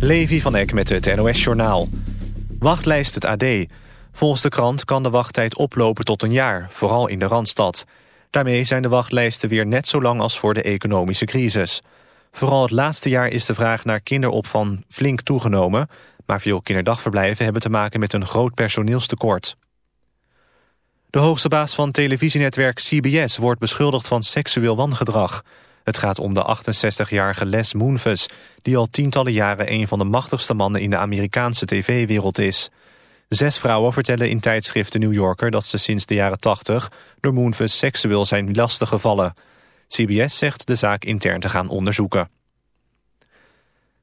Levi van Eck met het NOS-journaal. Wachtlijst het AD. Volgens de krant kan de wachttijd oplopen tot een jaar, vooral in de Randstad. Daarmee zijn de wachtlijsten weer net zo lang als voor de economische crisis. Vooral het laatste jaar is de vraag naar kinderopvang flink toegenomen... maar veel kinderdagverblijven hebben te maken met een groot personeelstekort. De hoogste baas van televisienetwerk CBS wordt beschuldigd van seksueel wangedrag... Het gaat om de 68-jarige Les Moonves... die al tientallen jaren een van de machtigste mannen in de Amerikaanse tv-wereld is. Zes vrouwen vertellen in tijdschrift The New Yorker... dat ze sinds de jaren 80 door Moonves seksueel zijn lastiggevallen. CBS zegt de zaak intern te gaan onderzoeken.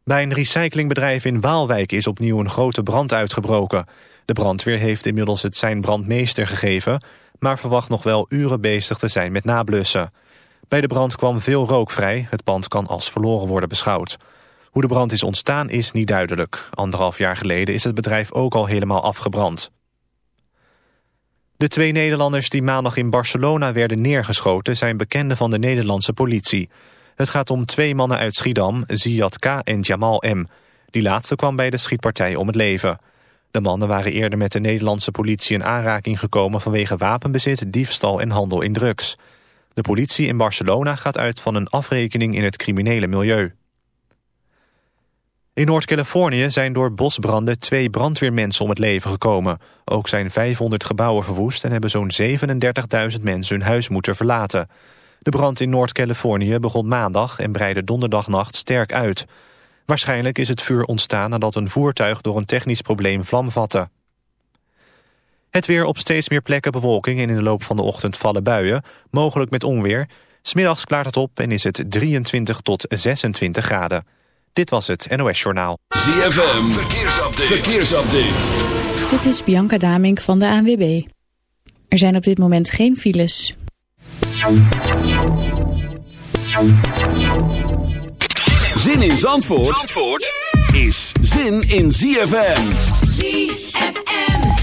Bij een recyclingbedrijf in Waalwijk is opnieuw een grote brand uitgebroken. De brandweer heeft inmiddels het zijn brandmeester gegeven... maar verwacht nog wel uren bezig te zijn met nablussen. Bij de brand kwam veel rook vrij. Het pand kan als verloren worden beschouwd. Hoe de brand is ontstaan is niet duidelijk. Anderhalf jaar geleden is het bedrijf ook al helemaal afgebrand. De twee Nederlanders die maandag in Barcelona werden neergeschoten... zijn bekenden van de Nederlandse politie. Het gaat om twee mannen uit Schiedam, Ziad K. en Jamal M. Die laatste kwam bij de schietpartij om het leven. De mannen waren eerder met de Nederlandse politie in aanraking gekomen... vanwege wapenbezit, diefstal en handel in drugs. De politie in Barcelona gaat uit van een afrekening in het criminele milieu. In Noord-Californië zijn door bosbranden twee brandweermensen om het leven gekomen. Ook zijn 500 gebouwen verwoest en hebben zo'n 37.000 mensen hun huis moeten verlaten. De brand in Noord-Californië begon maandag en breidde donderdagnacht sterk uit. Waarschijnlijk is het vuur ontstaan nadat een voertuig door een technisch probleem vlam vatte. Het weer op steeds meer plekken bewolking en in de loop van de ochtend vallen buien, mogelijk met onweer. Smiddags klaart het op en is het 23 tot 26 graden. Dit was het NOS Journaal. ZFM, verkeersupdate. verkeersupdate. Dit is Bianca Damink van de ANWB. Er zijn op dit moment geen files. Zin in Zandvoort, Zandvoort? is zin in ZFM. ZFM.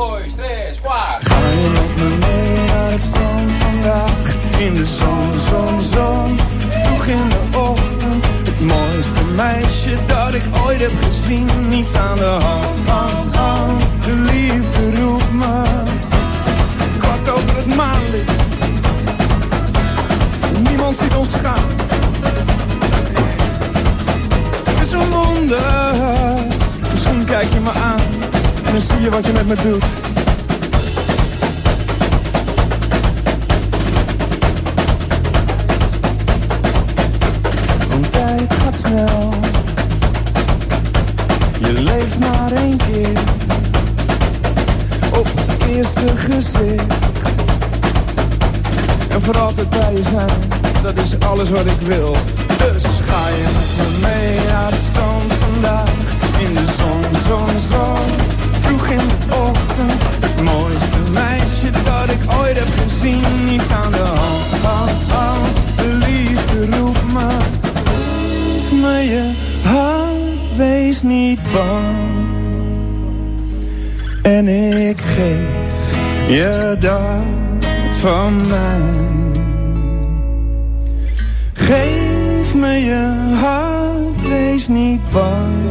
Ga je met me mee naar het strand vandaag? In de zon, zon, zon. Vroeg in de ochtend. Het mooiste meisje dat ik ooit heb gezien. Niets aan de hand, hand, hand. De liefde roept me. Kwart over het maanlicht. Niemand ziet ons gaan een wonder. En dan zie je wat je met me doet. Een tijd gaat snel. Je leeft maar één keer. Op het eerste gezicht. En voor altijd bij zijn, dat is alles wat ik wil. Dus ga je met me mee naar het strand vandaag In de zon, zon, zon het mooiste meisje dat ik ooit heb gezien. Niets aan de hand. Oh, oh, de liefde roep me. Geef me je hart, wees niet bang. En ik geef je dat van mij. Geef me je hart, wees niet bang.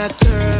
matter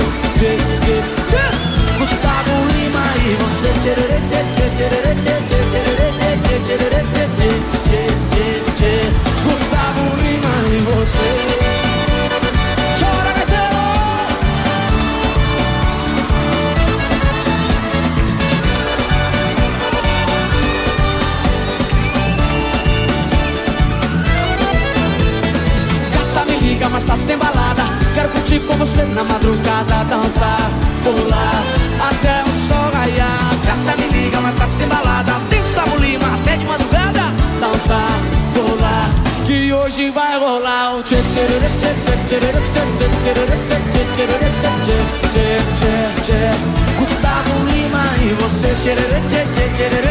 Chirurururu, chirurururu.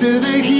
to the heat.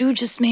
you just made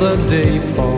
another day for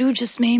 You just made